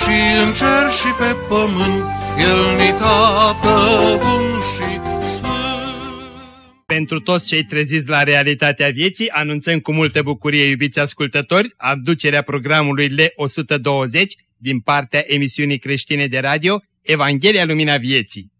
și în cer și pe pământ, El ni tată bun și pentru toți cei treziți la realitatea vieții, anunțăm cu multă bucurie, iubiți ascultători, aducerea programului L120 din partea emisiunii creștine de radio Evanghelia Lumina Vieții.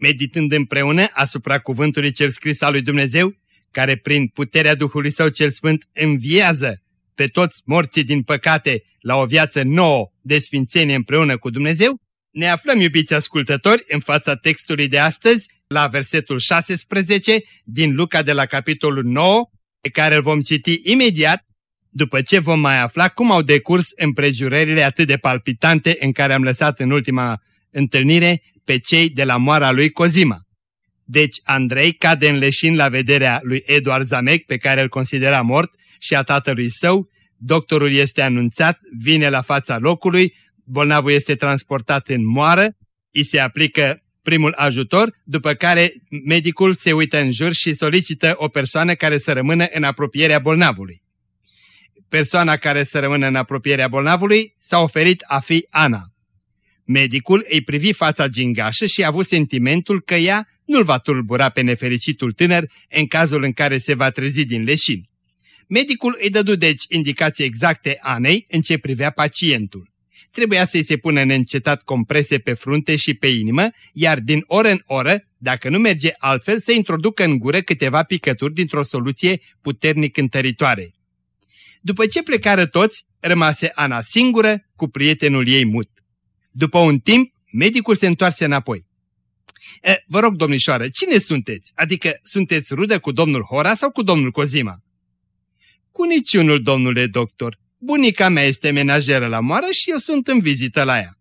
Meditând împreună asupra cuvântului cel scris al lui Dumnezeu, care prin puterea Duhului Său cel Sfânt înviază pe toți morții din păcate la o viață nouă de sfințenie împreună cu Dumnezeu, ne aflăm, iubiți ascultători, în fața textului de astăzi, la versetul 16 din Luca de la capitolul 9, pe care îl vom citi imediat, după ce vom mai afla cum au decurs împrejurările atât de palpitante în care am lăsat în ultima întâlnire pe cei de la moara lui Cozima. Deci Andrei cade în leșin la vederea lui Eduard Zamec, pe care îl considera mort, și a tatălui său, doctorul este anunțat, vine la fața locului, bolnavul este transportat în moară, îi se aplică primul ajutor, după care medicul se uită în jur și solicită o persoană care să rămână în apropierea bolnavului. Persoana care să rămână în apropierea bolnavului s-a oferit a fi Ana. Medicul îi privi fața gingașă și a avut sentimentul că ea nu-l va tulbura pe nefericitul tânăr în cazul în care se va trezi din leșin. Medicul îi dădu deci indicații exacte Anei în ce privea pacientul trebuia să-i se pună neîncetat comprese pe frunte și pe inimă, iar din oră în oră, dacă nu merge altfel, să introducă în gură câteva picături dintr-o soluție puternic întăritoare. După ce plecară toți, rămase Ana singură cu prietenul ei mut. După un timp, medicul se întoarse înapoi. E, vă rog, domnișoară, cine sunteți? Adică sunteți rudă cu domnul Hora sau cu domnul Cozima? Cu niciunul, domnule doctor. Bunica mea este menajeră la moară și eu sunt în vizită la ea.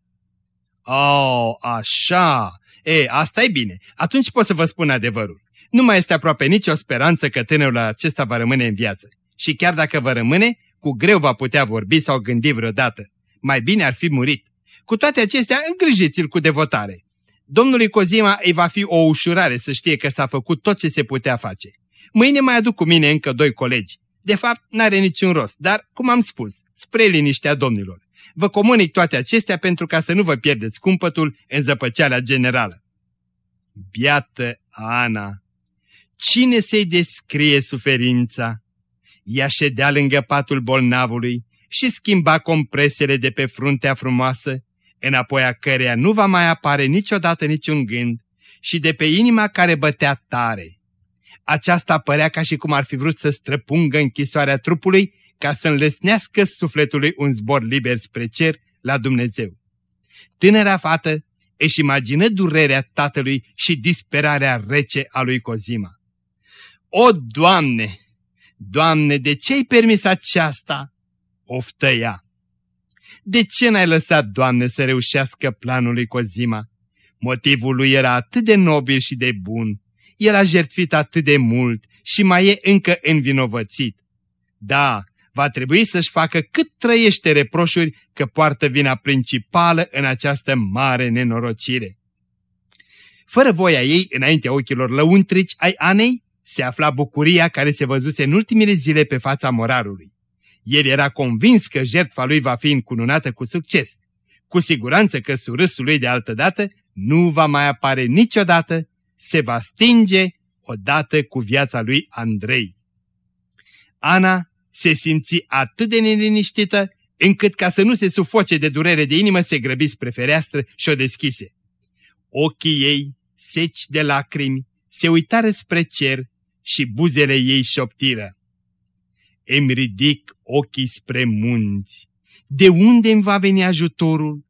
Oh, așa. E, asta e bine. Atunci pot să vă spun adevărul. Nu mai este aproape nicio speranță că tânărul acesta va rămâne în viață. Și chiar dacă va rămâne, cu greu va putea vorbi sau gândi vreodată. Mai bine ar fi murit. Cu toate acestea, îngrijiți-l cu devotare. Domnului Cozima îi va fi o ușurare să știe că s-a făcut tot ce se putea face. Mâine mai aduc cu mine încă doi colegi. De fapt, n-are niciun rost, dar, cum am spus, spre liniștea domnilor. Vă comunic toate acestea pentru ca să nu vă pierdeți cumpătul în zăpăceala generală. Biată Ana! Cine să-i descrie suferința? Ea ședea lângă patul bolnavului și schimba compresele de pe fruntea frumoasă, înapoi a căreia nu va mai apare niciodată niciun gând, și de pe inima care bătea tare aceasta părea ca și cum ar fi vrut să străpungă închisoarea trupului ca să înlesnească sufletului un zbor liber spre cer la Dumnezeu. Tânăra fată își imagină durerea tatălui și disperarea rece a lui Cozima. O, Doamne! Doamne, de ce ai permis aceasta? Oftă ea. De ce n-ai lăsat, Doamne, să reușească planul lui Cozima? Motivul lui era atât de nobil și de bun el a jertfit atât de mult și mai e încă învinovățit. Da, va trebui să-și facă cât trăiește reproșuri că poartă vina principală în această mare nenorocire. Fără voia ei, înaintea ochilor lăuntrici ai Anei, se afla bucuria care se văzuse în ultimele zile pe fața morarului. El era convins că jertfa lui va fi încununată cu succes. Cu siguranță că surâsul lui de altădată nu va mai apare niciodată se va stinge odată cu viața lui Andrei. Ana se simți atât de neliniștită încât ca să nu se sufoce de durere de inimă se grăbi spre fereastră și o deschise. Ochii ei, seci de lacrimi, se uitară spre cer și buzele ei șoptiră. Îmi ridic ochii spre munți. De unde îmi va veni ajutorul?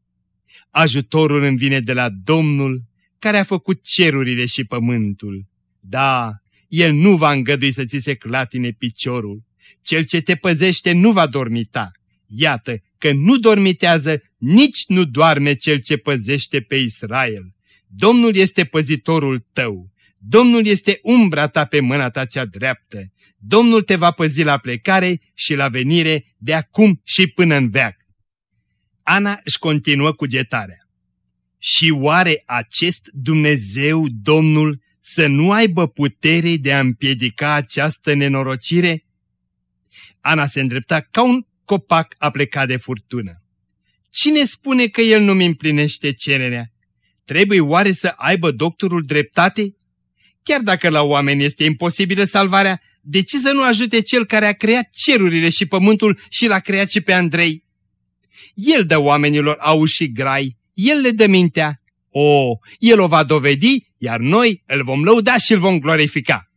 Ajutorul îmi vine de la Domnul care a făcut cerurile și pământul. Da, El nu va îngădui să ți se clatine piciorul. Cel ce te păzește nu va dormita. Iată că nu dormitează, nici nu doarme cel ce păzește pe Israel. Domnul este păzitorul tău. Domnul este umbra ta pe mâna ta cea dreaptă. Domnul te va păzi la plecare și la venire de acum și până în veac. Ana își continuă cugetarea. Și oare acest Dumnezeu, Domnul, să nu aibă putere de a împiedica această nenorocire? Ana se îndrepta ca un copac a plecat de furtună. Cine spune că el nu-mi împlinește cererea? Trebuie oare să aibă doctorul dreptate? Chiar dacă la oameni este imposibilă salvarea, de ce să nu ajute cel care a creat cerurile și pământul și l-a creat și pe Andrei? El dă oamenilor au și grai, el le dă mintea. O, el o va dovedi, iar noi îl vom lăuda și îl vom glorifica.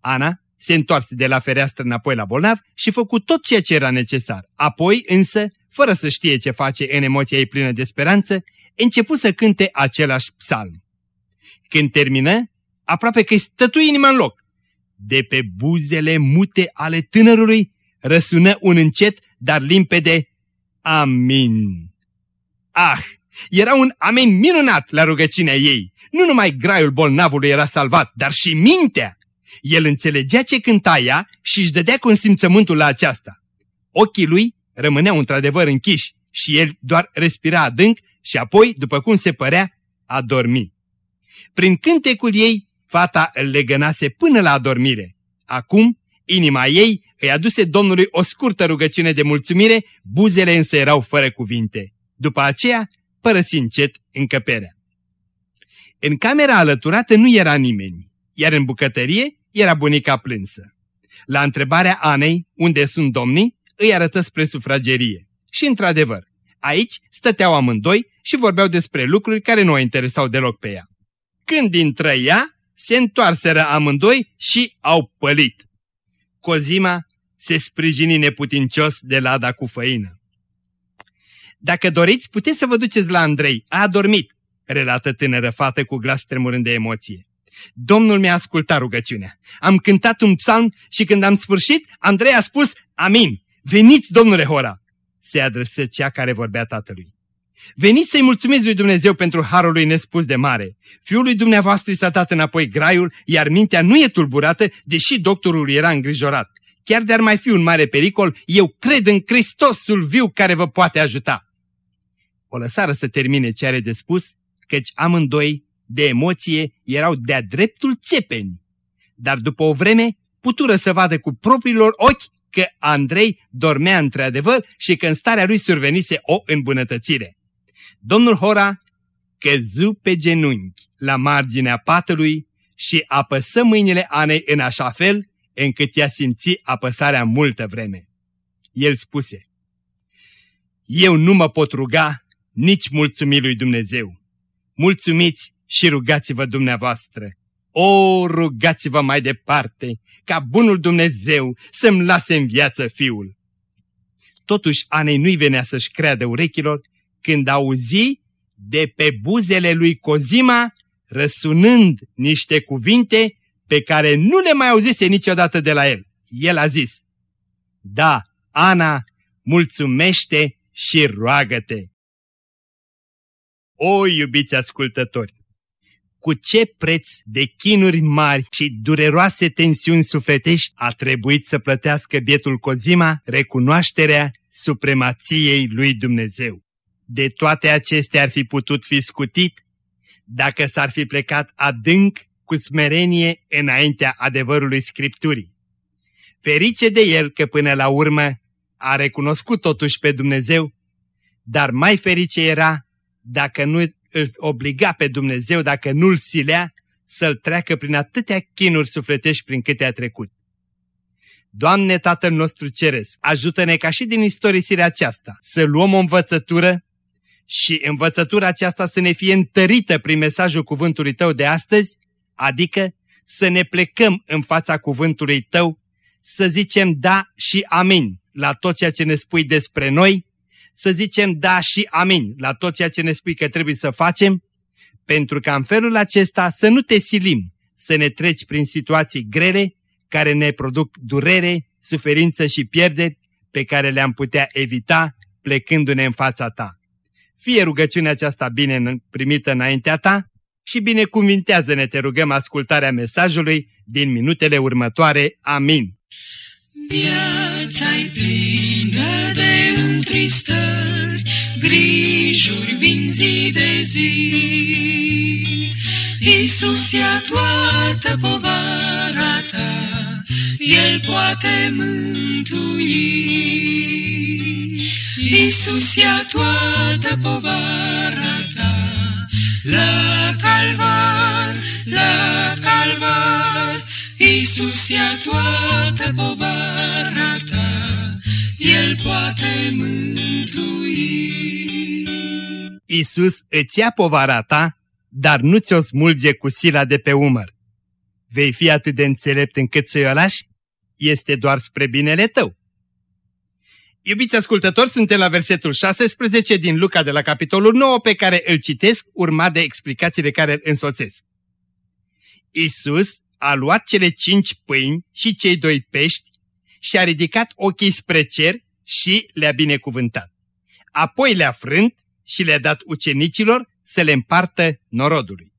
Ana se întoarse de la fereastră înapoi la bolnav și făcu tot ceea ce era necesar. Apoi, însă, fără să știe ce face în emoția ei plină de speranță, începu să cânte același psalm. Când termină, aproape că-i stătui inima în loc. De pe buzele mute ale tânărului răsună un încet, dar limpede Amin. Ah, era un amin minunat la rugăciunea ei. Nu numai graiul bolnavului era salvat, dar și mintea. El înțelegea ce cânta ea și își dădea consimțământul la aceasta. Ochii lui rămâneau într-adevăr închiși și el doar respira adânc și apoi, după cum se părea, a dormi. Prin cântecul ei, fata îl legănase până la adormire. Acum, inima ei îi aduse Domnului o scurtă rugăciune de mulțumire, buzele însă erau fără cuvinte. După aceea, părăsi încet încăperea. În camera alăturată nu era nimeni, iar în bucătărie era bunica plânsă. La întrebarea Anei, unde sunt domnii, îi arătă spre sufragerie. Și într-adevăr, aici stăteau amândoi și vorbeau despre lucruri care nu o interesau deloc pe ea. Când intră ea, se întoarseră amândoi și au pălit. Cozima se sprijini neputincios de lada cu făină. Dacă doriți, puteți să vă duceți la Andrei, a adormit, relată tânără fată cu glas tremurând de emoție. Domnul mi-a ascultat rugăciunea. Am cântat un psalm și când am sfârșit, Andrei a spus, Amin, veniți, domnule Hora! Se adresă cea care vorbea tatălui. Veniți să-i mulțumiți lui Dumnezeu pentru harul lui nespus de mare. Fiul lui dumneavoastră i s-a dat înapoi graiul, iar mintea nu e tulburată, deși doctorul era îngrijorat. Chiar de-ar mai fi un mare pericol, eu cred în Hristosul viu care vă poate ajuta. O lăsară să termine ce are de spus, căci amândoi, de emoție, erau de-a dreptul țepeni. Dar după o vreme, putură să vadă cu propriilor ochi că Andrei dormea într-adevăr și că în starea lui survenise o îmbunătățire. Domnul Hora căzu pe genunchi la marginea patului și apăsă mâinile Anei în așa fel încât ea simți apăsarea multă vreme. El spuse, Eu nu mă pot ruga, nici mulțumi lui Dumnezeu. Mulțumiți și rugați-vă dumneavoastră. O, rugați-vă mai departe, ca bunul Dumnezeu să-mi lase în viață fiul. Totuși Anei nu-i venea să-și creadă urechilor când auzi de pe buzele lui Cozima răsunând niște cuvinte pe care nu le mai auzise niciodată de la el. El a zis, Da, Ana, mulțumește și roagă-te. O, iubiți ascultători! Cu ce preț de chinuri mari și dureroase tensiuni sufletești a trebuit să plătească bietul Cozima recunoașterea supremației lui Dumnezeu. De toate acestea ar fi putut fi scutit dacă s-ar fi plecat adânc cu smerenie înaintea adevărului Scripturii. Ferice de el că până la urmă a recunoscut totuși pe Dumnezeu, dar mai ferice era dacă nu îl obliga pe Dumnezeu, dacă nu-l silea, să-l treacă prin atâtea chinuri sufletești prin câte a trecut. Doamne Tatăl nostru Ceresc, ajută-ne ca și din istorisirea aceasta să luăm o învățătură și învățătura aceasta să ne fie întărită prin mesajul cuvântului Tău de astăzi, adică să ne plecăm în fața cuvântului Tău, să zicem da și amin la tot ceea ce ne spui despre noi, să zicem da și amin la tot ceea ce ne spui că trebuie să facem, pentru ca în felul acesta să nu te silim, să ne treci prin situații grele care ne produc durere, suferință și pierderi, pe care le-am putea evita plecându-ne în fața ta. Fie rugăciunea aceasta bine primită înaintea ta și binecuvintează-ne, te rugăm, ascultarea mesajului din minutele următoare. Amin. Viața-i plină de întristări, grijuri vin zi de zi. Iisus ia toată povara ta, El poate mântui. Iisus ia toată povara ta, la calvar, la calvar, Iisus ia toată povara ta, El poate mântui. Iisus îți ia povara ta, dar nu ți-o smulge cu sila de pe umăr. Vei fi atât de înțelept încât să-i o lași? Este doar spre binele tău. Iubiți ascultători, suntem la versetul 16 din Luca de la capitolul 9 pe care îl citesc, urmat de explicațiile care îl însoțesc. Isus a luat cele cinci pâini și cei doi pești și a ridicat ochii spre cer și le-a binecuvântat. Apoi le-a frânt și le-a dat ucenicilor să le împartă norodului.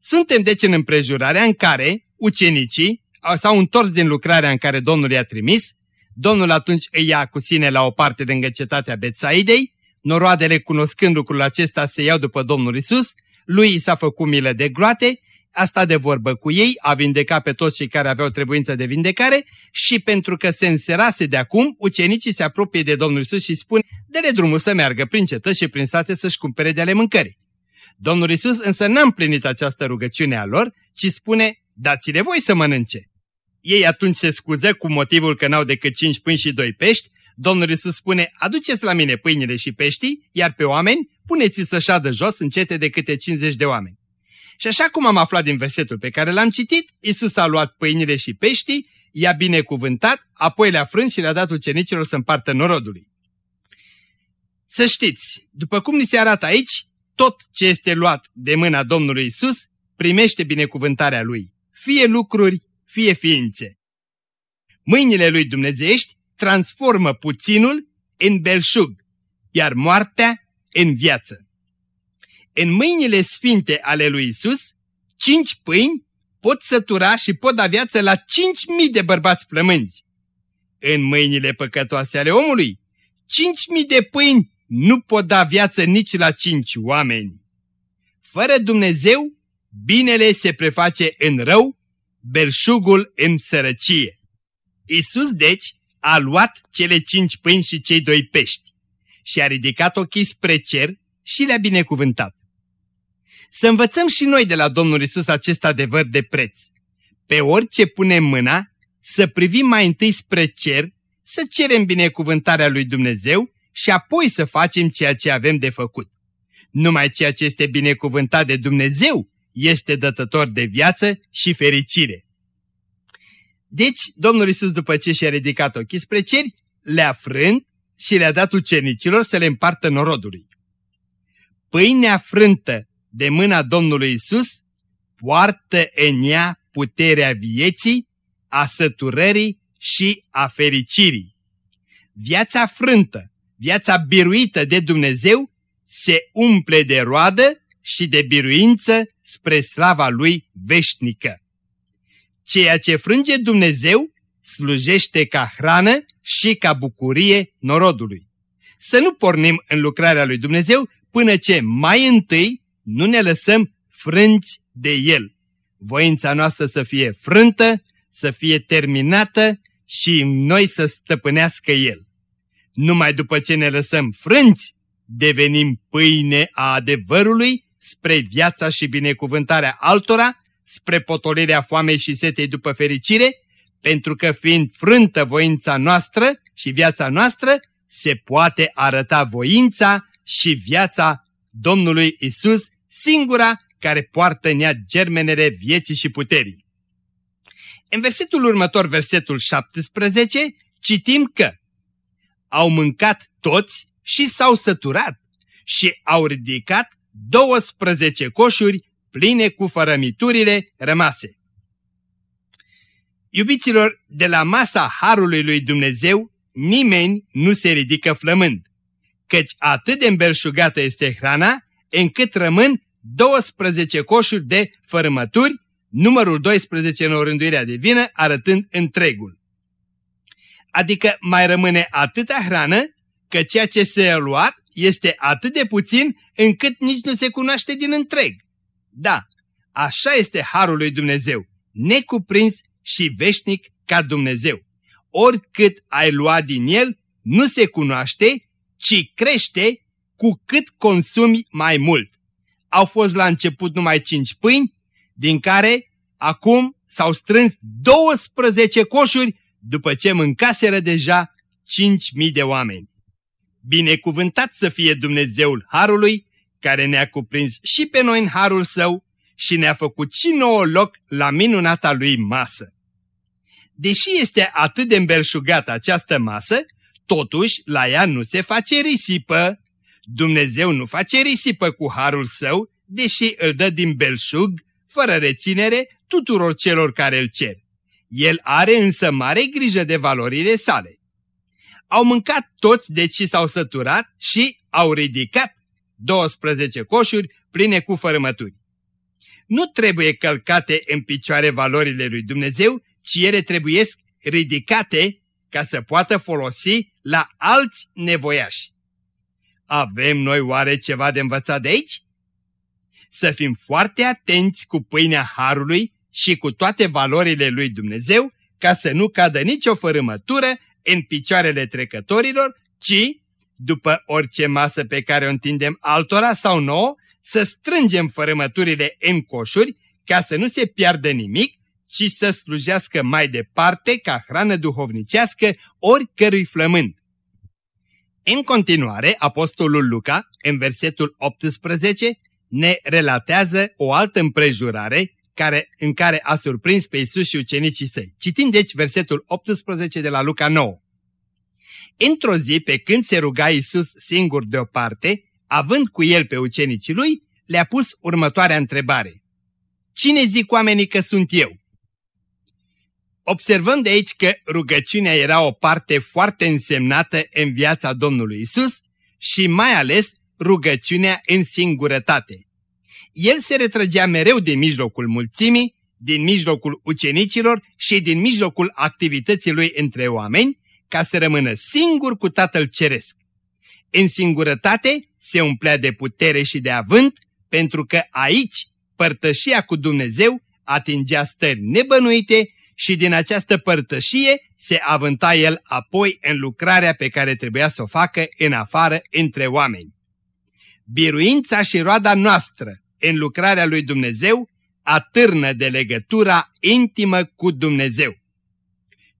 Suntem deci în împrejurarea în care ucenicii s-au întors din lucrarea în care Domnul i-a trimis Domnul atunci îi ia cu sine la o parte lângă cetatea Betsaidei, noroadele cunoscând lucrul acesta se iau după Domnul Isus, lui i s-a făcut milă de groate, a stat de vorbă cu ei, a vindecat pe toți cei care aveau trebuință de vindecare și pentru că se înserase de acum, ucenicii se apropie de Domnul Isus și spun, dă drumul să meargă prin cetăți și prin sate să-și cumpere de ale mâncării. Domnul Isus însă n-a împlinit această rugăciune a lor, ci spune, dați-le voi să mănânce. Ei atunci se scuză cu motivul că n-au decât cinci pâini și doi pești. Domnul Iisus spune, aduceți la mine pâinile și peștii, iar pe oameni puneți să șadă jos în cete de câte 50 de oameni. Și așa cum am aflat din versetul pe care l-am citit, Iisus a luat pâinile și peștii, i-a binecuvântat, apoi le-a frânt și le-a dat ucenicilor să împartă norodului. Să știți, după cum ni se arată aici, tot ce este luat de mâna Domnului Isus primește binecuvântarea Lui. Fie lucruri, fie ființe. Mâinile lui dumnezeiești transformă puținul în belșug, iar moartea în viață. În mâinile sfinte ale lui Isus, cinci pâini pot sătura și pot da viață la cinci mii de bărbați plămânzi. În mâinile păcătoase ale omului, cinci mii de pâini nu pot da viață nici la cinci oameni. Fără Dumnezeu, binele se preface în rău belșugul în sărăcie. Isus, deci, a luat cele cinci pâini și cei doi pești și a ridicat ochii spre cer și le-a binecuvântat. Să învățăm și noi de la Domnul Isus acest adevăr de preț. Pe orice punem mâna, să privim mai întâi spre cer, să cerem binecuvântarea lui Dumnezeu și apoi să facem ceea ce avem de făcut. Numai ceea ce este binecuvântat de Dumnezeu este dătător de viață și fericire. Deci, Domnul Isus, după ce și-a ridicat ochii spre ceri, le-a frânt și le-a dat ucenicilor să le împartă norodului. Pâinea frântă de mâna Domnului Isus poartă în ea puterea vieții, a săturării și a fericirii. Viața frântă, viața biruită de Dumnezeu, se umple de roadă și de biruință spre slava Lui veșnică. Ceea ce frânge Dumnezeu slujește ca hrană și ca bucurie norodului. Să nu pornim în lucrarea lui Dumnezeu până ce mai întâi nu ne lăsăm frânți de El. Voința noastră să fie frântă, să fie terminată și noi să stăpânească El. Numai după ce ne lăsăm frânți, devenim pâine a adevărului spre viața și binecuvântarea altora, spre potolirea foamei și setei după fericire, pentru că fiind frântă voința noastră și viața noastră, se poate arăta voința și viața Domnului Isus, singura care poartă în ea germenele vieții și puterii. În versetul următor, versetul 17, citim că au mâncat toți și s-au săturat și au ridicat 12 coșuri pline cu fărămiturile rămase. Iubiților, de la masa Harului lui Dumnezeu nimeni nu se ridică flămând, căci atât de îmbelșugată este hrana, încât rămân 12 coșuri de fărâmături, numărul 12 în orânduirea divină, arătând întregul. Adică mai rămâne atâta hrană, că ceea ce se a luat este atât de puțin încât nici nu se cunoaște din întreg. Da, așa este Harul lui Dumnezeu, necuprins și veșnic ca Dumnezeu. Oricât ai luat din el, nu se cunoaște, ci crește cu cât consumi mai mult. Au fost la început numai cinci pâini, din care acum s-au strâns 12 coșuri după ce mâncaseră deja 5.000 de oameni. Binecuvântat să fie Dumnezeul Harului, care ne-a cuprins și pe noi în Harul Său și ne-a făcut și nouă loc la minunata Lui masă. Deși este atât de îmbelșugată această masă, totuși la ea nu se face risipă. Dumnezeu nu face risipă cu Harul Său, deși îl dă din belșug, fără reținere, tuturor celor care îl cer. El are însă mare grijă de valorile sale. Au mâncat toți deci s-au săturat și au ridicat 12 coșuri pline cu fărâmături. Nu trebuie călcate în picioare valorile lui Dumnezeu, ci ele trebuie ridicate ca să poată folosi la alți nevoiași. Avem noi oare ceva de învățat de aici? Să fim foarte atenți cu pâinea Harului și cu toate valorile lui Dumnezeu, ca să nu cadă nicio fărâmătură în picioarele trecătorilor, ci, după orice masă pe care o întindem altora sau nouă, să strângem fărâmăturile în coșuri ca să nu se piardă nimic, ci să slujească mai departe ca hrană duhovnicească oricărui flământ. În continuare, apostolul Luca, în versetul 18, ne relatează o altă împrejurare care, în care a surprins pe Isus și ucenicii săi. Citim deci versetul 18 de la Luca 9. Într-o zi, pe când se ruga Isus singur deoparte, având cu el pe ucenicii lui, le-a pus următoarea întrebare. Cine zic oamenii că sunt eu? Observăm de aici că rugăciunea era o parte foarte însemnată în viața Domnului Isus și mai ales rugăciunea în singurătate el se retrăgea mereu din mijlocul mulțimii, din mijlocul ucenicilor și din mijlocul activității lui între oameni, ca să rămână singur cu Tatăl Ceresc. În singurătate se umplea de putere și de avânt, pentru că aici părtășia cu Dumnezeu atingea stări nebănuite și din această părtășie se avânta el apoi în lucrarea pe care trebuia să o facă în afară între oameni. Biruința și roada noastră în lucrarea lui Dumnezeu atârnă de legătura intimă cu Dumnezeu.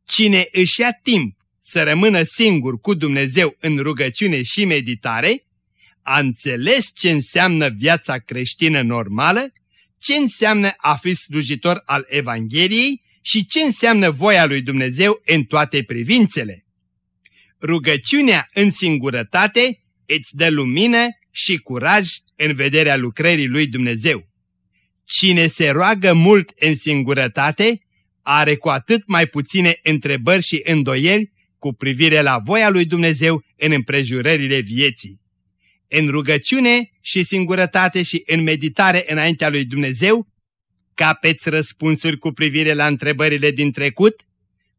Cine își ia timp să rămână singur cu Dumnezeu în rugăciune și meditare, a înțeles ce înseamnă viața creștină normală, ce înseamnă a fi slujitor al Evangheliei și ce înseamnă voia lui Dumnezeu în toate privințele. Rugăciunea în singurătate îți dă lumină și curaj în vederea lucrării lui Dumnezeu. Cine se roagă mult în singurătate, are cu atât mai puține întrebări și îndoieli cu privire la voia lui Dumnezeu în împrejurările vieții. În rugăciune și singurătate și în meditare înaintea lui Dumnezeu, capeți răspunsuri cu privire la întrebările din trecut,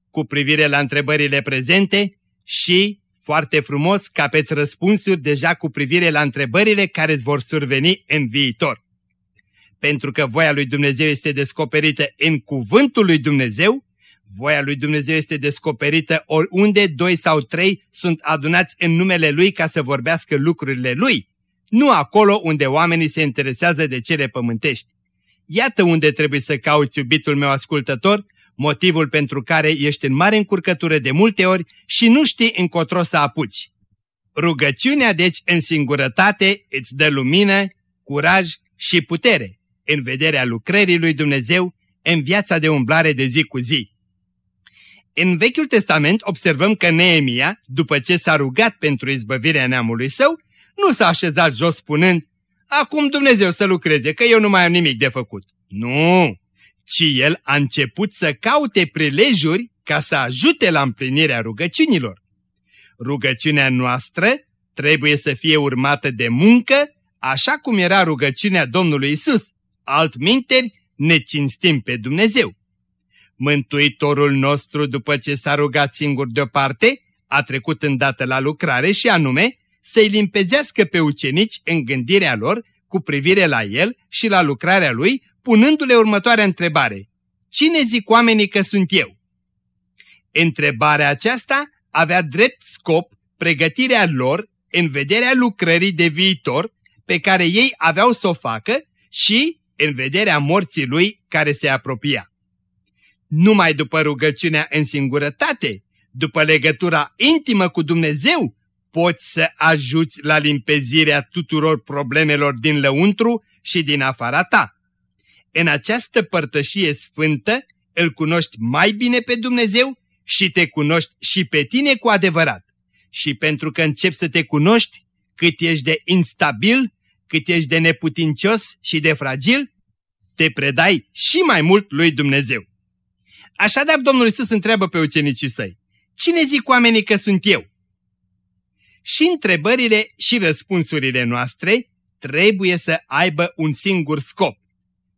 cu privire la întrebările prezente și foarte frumos că aveți răspunsuri deja cu privire la întrebările care îți vor surveni în viitor. Pentru că voia lui Dumnezeu este descoperită în cuvântul lui Dumnezeu, voia lui Dumnezeu este descoperită oriunde doi sau trei sunt adunați în numele Lui ca să vorbească lucrurile Lui, nu acolo unde oamenii se interesează de cele pământești. Iată unde trebuie să cauți, iubitul meu ascultător, motivul pentru care ești în mare încurcătură de multe ori și nu știi încotro să apuci. Rugăciunea, deci, în singurătate îți dă lumină, curaj și putere în vederea lucrării lui Dumnezeu în viața de umblare de zi cu zi. În Vechiul Testament observăm că Neemia, după ce s-a rugat pentru izbăvirea neamului său, nu s-a așezat jos spunând, Acum Dumnezeu să lucreze, că eu nu mai am nimic de făcut. Nu! ci el a început să caute prilejuri ca să ajute la împlinirea rugăciunilor. Rugăciunea noastră trebuie să fie urmată de muncă, așa cum era rugăciunea Domnului Isus. Altminteri, ne cinstim pe Dumnezeu. Mântuitorul nostru, după ce s-a rugat singur deoparte, a trecut îndată la lucrare și anume să-i limpezească pe ucenici în gândirea lor cu privire la el și la lucrarea lui, punându-le următoarea întrebare. Cine zic oamenii că sunt eu? Întrebarea aceasta avea drept scop pregătirea lor în vederea lucrării de viitor pe care ei aveau să o facă și în vederea morții lui care se apropia. Numai după rugăciunea în singurătate, după legătura intimă cu Dumnezeu, poți să ajuți la limpezirea tuturor problemelor din lăuntru și din afara ta. În această părtășie sfântă îl cunoști mai bine pe Dumnezeu și te cunoști și pe tine cu adevărat. Și pentru că începi să te cunoști, cât ești de instabil, cât ești de neputincios și de fragil, te predai și mai mult lui Dumnezeu. Așadar, Domnul Iisus întreabă pe ucenicii săi, Cine zic oamenii că sunt eu? Și întrebările și răspunsurile noastre trebuie să aibă un singur scop,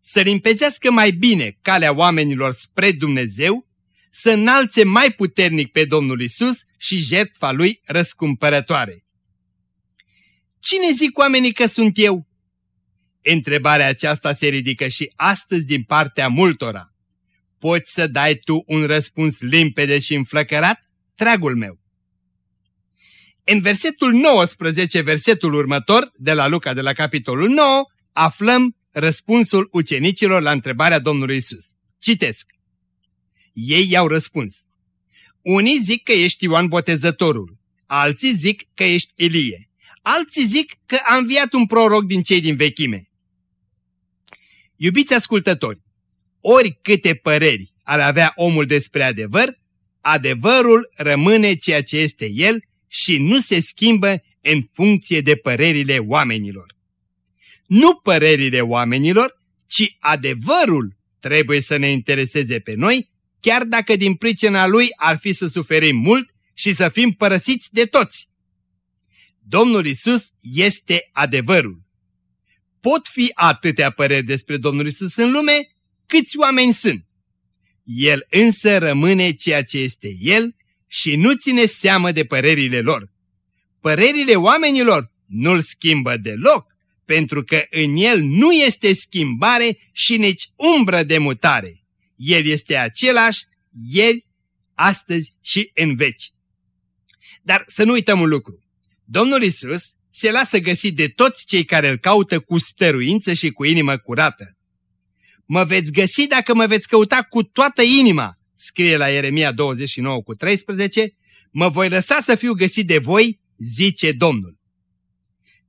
să limpezească mai bine calea oamenilor spre Dumnezeu, să înalțe mai puternic pe Domnul Isus și jertfa lui răscumpărătoare. Cine zic oamenii că sunt eu? Întrebarea aceasta se ridică și astăzi din partea multora. Poți să dai tu un răspuns limpede și înflăcărat, dragul meu? În versetul 19, versetul următor, de la Luca de la capitolul 9, aflăm răspunsul ucenicilor la întrebarea Domnului Isus. Citesc. Ei i-au răspuns. Unii zic că ești Ioan Botezătorul, alții zic că ești Ilie, alții zic că a înviat un proroc din cei din vechime. Iubiți ascultători, ori câte păreri ar avea omul despre adevăr, adevărul rămâne ceea ce este el și nu se schimbă în funcție de părerile oamenilor. Nu părerile oamenilor, ci adevărul trebuie să ne intereseze pe noi, chiar dacă din pricina lui ar fi să suferim mult și să fim părăsiți de toți. Domnul Isus este adevărul. Pot fi atâtea păreri despre Domnul Isus în lume, câți oameni sunt. El însă rămâne ceea ce este El și nu ține seamă de părerile lor. Părerile oamenilor nu-l schimbă deloc, pentru că în el nu este schimbare și nici umbră de mutare. El este același, ieri, astăzi și în veci. Dar să nu uităm un lucru. Domnul Isus se lasă găsit de toți cei care îl caută cu stăruință și cu inimă curată. Mă veți găsi dacă mă veți căuta cu toată inima, scrie la Ieremia 29 cu 13, mă voi lăsa să fiu găsit de voi, zice Domnul.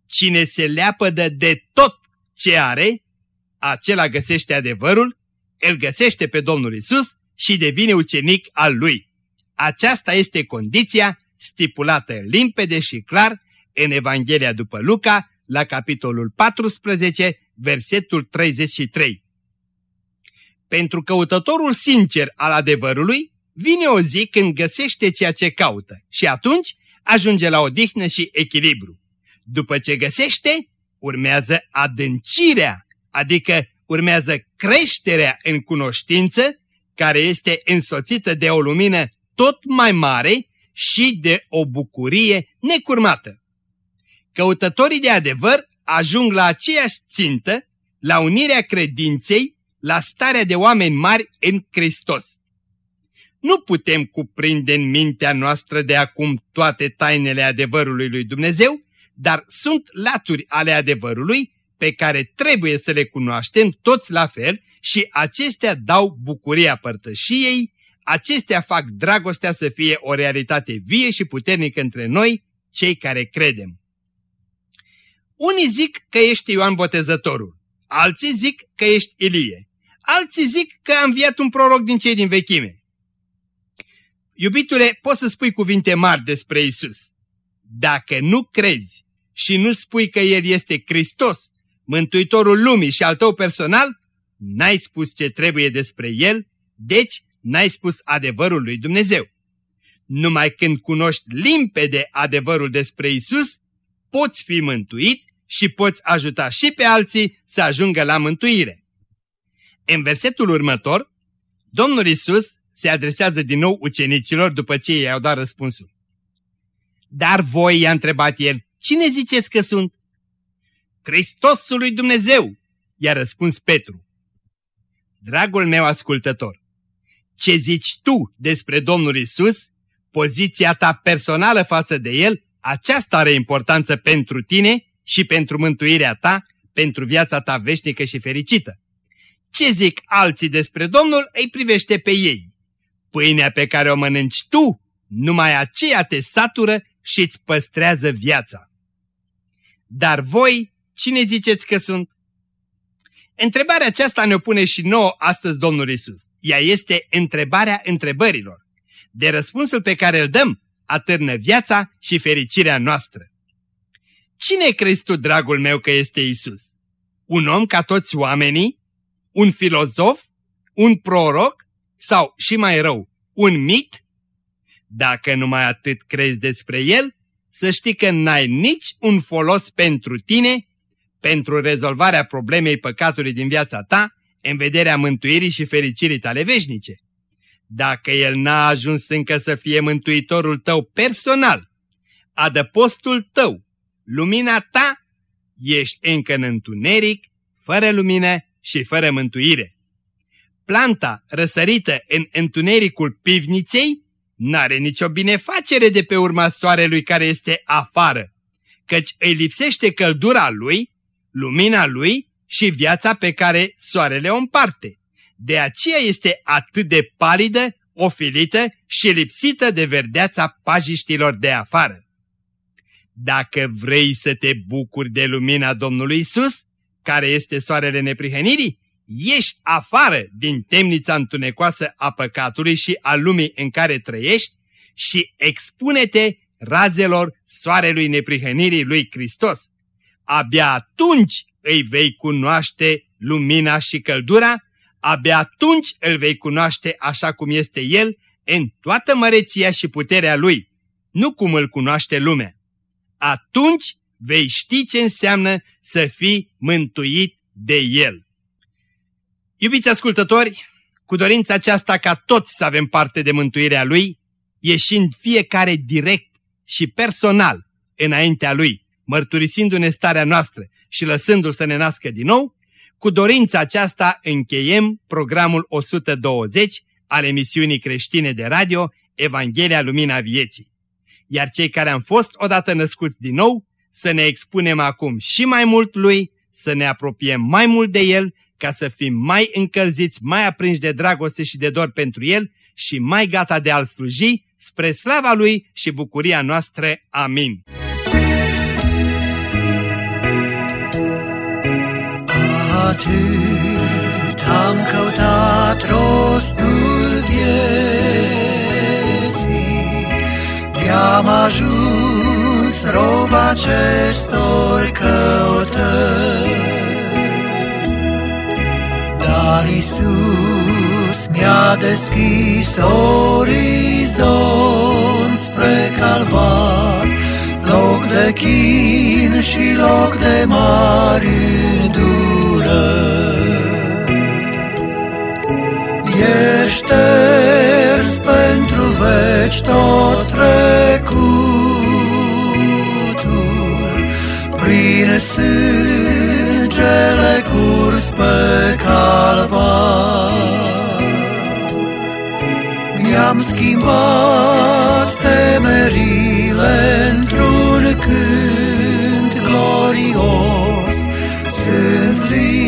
Cine se leapădă de tot ce are, acela găsește adevărul, îl găsește pe Domnul Isus și devine ucenic al lui. Aceasta este condiția stipulată limpede și clar în Evanghelia după Luca, la capitolul 14, versetul 33. Pentru căutătorul sincer al adevărului, vine o zi când găsește ceea ce caută și atunci ajunge la odihnă și echilibru. După ce găsește, urmează adâncirea, adică urmează creșterea în cunoștință, care este însoțită de o lumină tot mai mare și de o bucurie necurmată. Căutătorii de adevăr ajung la aceeași țintă, la unirea credinței, la starea de oameni mari în Hristos. Nu putem cuprinde în mintea noastră de acum toate tainele adevărului lui Dumnezeu, dar sunt laturi ale adevărului pe care trebuie să le cunoaștem toți la fel și acestea dau bucuria părtășiei, acestea fac dragostea să fie o realitate vie și puternică între noi, cei care credem. Unii zic că ești Ioan Botezătorul, alții zic că ești Ilie, alții zic că a înviat un proroc din cei din vechime. Iubitule, poți să spui cuvinte mari despre Isus. Dacă nu crezi și nu spui că El este Hristos, Mântuitorul lumii și al tău personal, n-ai spus ce trebuie despre El, deci n-ai spus adevărul lui Dumnezeu. Numai când cunoști limpede adevărul despre Isus, poți fi mântuit și poți ajuta și pe alții să ajungă la mântuire. În versetul următor, Domnul Isus se adresează din nou ucenicilor după ce ei au dat răspunsul. Dar voi, i-a întrebat el, cine ziceți că sunt? Hristosul lui Dumnezeu, i-a răspuns Petru. Dragul meu ascultător, ce zici tu despre Domnul Isus, poziția ta personală față de El, aceasta are importanță pentru tine și pentru mântuirea ta, pentru viața ta veșnică și fericită. Ce zic alții despre Domnul, îi privește pe ei. Pâinea pe care o mănânci tu, numai aceea te satură și îți păstrează viața. Dar voi, cine ziceți că sunt? Întrebarea aceasta ne pune și nouă astăzi Domnul Isus. Ea este întrebarea întrebărilor. De răspunsul pe care îl dăm, atârnă viața și fericirea noastră. Cine crezi tu, dragul meu, că este Isus? Un om ca toți oamenii? Un filozof? Un proroc? Sau, și mai rău, un mit? Dacă numai atât crezi despre el, să știi că n-ai nici un folos pentru tine, pentru rezolvarea problemei păcatului din viața ta, în vederea mântuirii și fericirii tale veșnice. Dacă el n-a ajuns încă să fie mântuitorul tău personal, adăpostul tău, lumina ta, ești încă în întuneric, fără lumină și fără mântuire. Planta răsărită în întunericul pivniței n-are nicio binefacere de pe urma soarelui care este afară, căci îi lipsește căldura lui, lumina lui și viața pe care soarele o împarte. De aceea este atât de palidă, ofilită și lipsită de verdeața pajiștilor de afară. Dacă vrei să te bucuri de lumina Domnului Isus, care este soarele neprihănirii, ieși afară din temnița întunecoasă a păcatului și a lumii în care trăiești și expune-te razelor soarelui neprihănirii lui Hristos. Abia atunci îi vei cunoaște lumina și căldura, abia atunci îl vei cunoaște așa cum este El, în toată măreția și puterea Lui, nu cum îl cunoaște lumea atunci vei ști ce înseamnă să fii mântuit de El. Iubiți ascultători, cu dorința aceasta ca toți să avem parte de mântuirea Lui, ieșind fiecare direct și personal înaintea Lui, mărturisindu-ne starea noastră și lăsându-L să ne nască din nou, cu dorința aceasta încheiem programul 120 al emisiunii creștine de radio Evanghelia Lumina Vieții iar cei care am fost odată născuți din nou, să ne expunem acum și mai mult Lui, să ne apropiem mai mult de El, ca să fim mai încălziți, mai aprinși de dragoste și de dor pentru El și mai gata de a-L sluji, spre slava Lui și bucuria noastră. Amin. Atât am căutat rostul vieții, am ajuns rob acestor căutări. Dar Isus mi-a deschis orizont spre calvar, loc de chin și loc de mari îndurări. Ești pentru veci tot trecutul, prin sângele curs pe calvar. Mi-am schimbat temerile într-un cânt glorios, sunt liber.